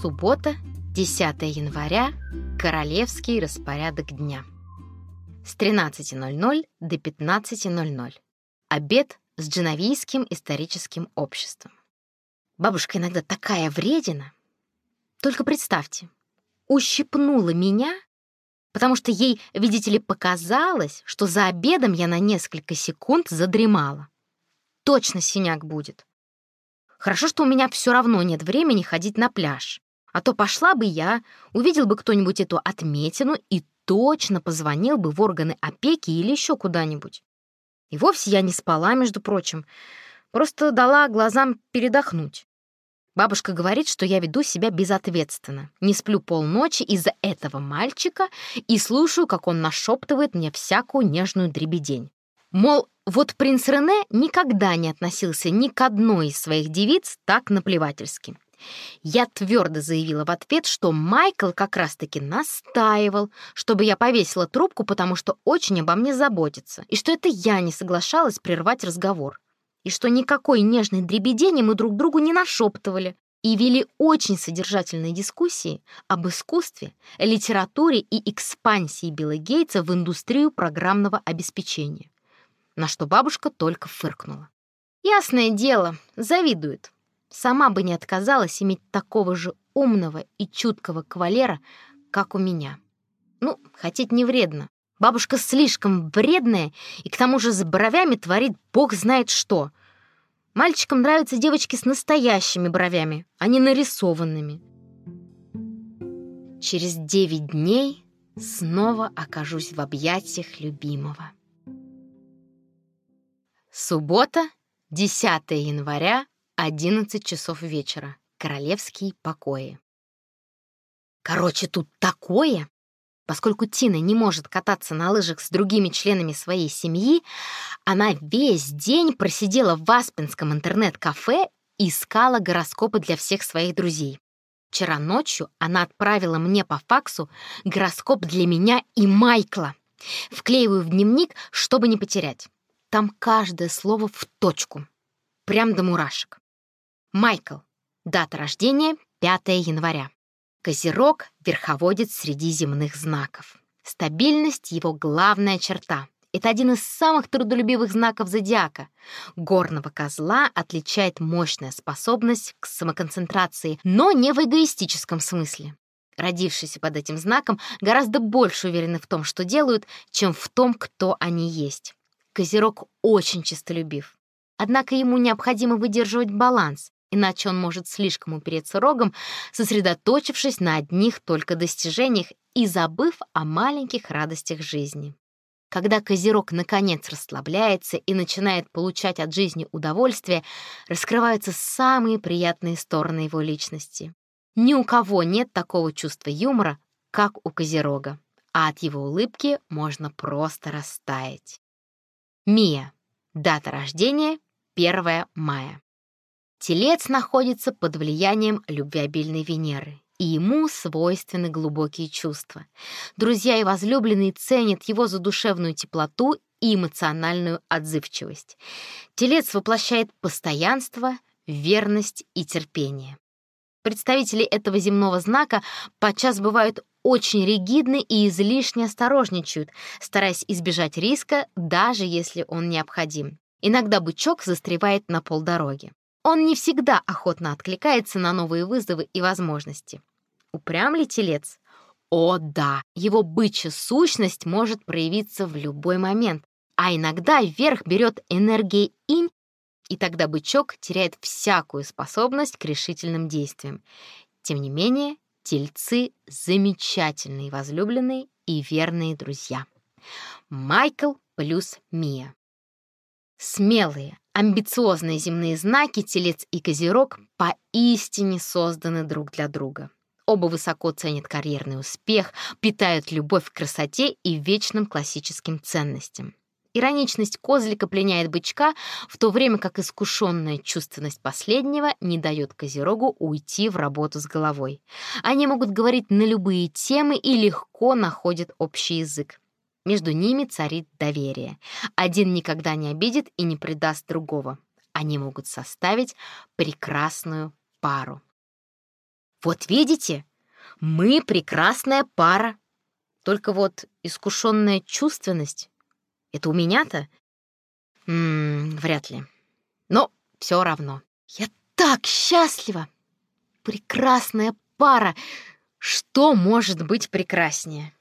Суббота, 10 января, королевский распорядок дня. С 13.00 до 15.00. Обед с Дженовийским историческим обществом. Бабушка иногда такая вредина. Только представьте, ущипнула меня, потому что ей, видите ли, показалось, что за обедом я на несколько секунд задремала. Точно синяк будет. Хорошо, что у меня все равно нет времени ходить на пляж. А то пошла бы я, увидел бы кто-нибудь эту отметину и точно позвонил бы в органы опеки или еще куда-нибудь. И вовсе я не спала, между прочим. Просто дала глазам передохнуть. Бабушка говорит, что я веду себя безответственно. Не сплю полночи из-за этого мальчика и слушаю, как он нашептывает мне всякую нежную дребедень. Мол, вот принц Рене никогда не относился ни к одной из своих девиц так наплевательски. Я твердо заявила в ответ, что Майкл как раз-таки настаивал, чтобы я повесила трубку, потому что очень обо мне заботится, и что это я не соглашалась прервать разговор, и что никакой нежной дребедени мы друг другу не нашептывали, и вели очень содержательные дискуссии об искусстве, литературе и экспансии Билла Гейтса в индустрию программного обеспечения на что бабушка только фыркнула. Ясное дело, завидует. Сама бы не отказалась иметь такого же умного и чуткого кавалера, как у меня. Ну, хотеть не вредно. Бабушка слишком вредная и к тому же с бровями творит бог знает что. Мальчикам нравятся девочки с настоящими бровями, а не нарисованными. Через девять дней снова окажусь в объятиях любимого. Суббота, 10 января, 11 часов вечера. Королевские покои. Короче, тут такое! Поскольку Тина не может кататься на лыжах с другими членами своей семьи, она весь день просидела в Аспенском интернет-кафе и искала гороскопы для всех своих друзей. Вчера ночью она отправила мне по факсу гороскоп для меня и Майкла. Вклеиваю в дневник, чтобы не потерять. Там каждое слово в точку. Прям до мурашек. Майкл. Дата рождения 5 января. Козерог — верховодит среди земных знаков. Стабильность — его главная черта. Это один из самых трудолюбивых знаков зодиака. Горного козла отличает мощная способность к самоконцентрации, но не в эгоистическом смысле. Родившиеся под этим знаком гораздо больше уверены в том, что делают, чем в том, кто они есть. Козерог очень честолюбив. Однако ему необходимо выдерживать баланс, иначе он может слишком упереться рогом, сосредоточившись на одних только достижениях и забыв о маленьких радостях жизни. Когда Козерог наконец расслабляется и начинает получать от жизни удовольствие, раскрываются самые приятные стороны его личности. Ни у кого нет такого чувства юмора, как у Козерога, а от его улыбки можно просто растаять. Мия. Дата рождения 1 мая. Телец находится под влиянием любвеобильной Венеры, и ему свойственны глубокие чувства. Друзья и возлюбленные ценят его задушевную теплоту и эмоциональную отзывчивость. Телец воплощает постоянство, верность и терпение. Представители этого земного знака подчас бывают очень ригидны и излишне осторожничают, стараясь избежать риска, даже если он необходим. Иногда бычок застревает на полдороги. Он не всегда охотно откликается на новые вызовы и возможности. Упрям ли телец? О, да, его бычья сущность может проявиться в любой момент, а иногда вверх берет энергия инь, и тогда бычок теряет всякую способность к решительным действиям. Тем не менее, Тельцы — замечательные возлюбленные и верные друзья. Майкл плюс Мия. Смелые, амбициозные земные знаки Телец и Козерог поистине созданы друг для друга. Оба высоко ценят карьерный успех, питают любовь к красоте и вечным классическим ценностям. Ироничность козлика пленяет бычка, в то время как искушенная чувственность последнего не дает козерогу уйти в работу с головой. Они могут говорить на любые темы и легко находят общий язык. Между ними царит доверие. Один никогда не обидит и не предаст другого. Они могут составить прекрасную пару. Вот видите, мы прекрасная пара. Только вот искушенная чувственность — это у меня-то? Вряд ли. Но все равно. Я так счастлива! Прекрасная пара! Что может быть прекраснее?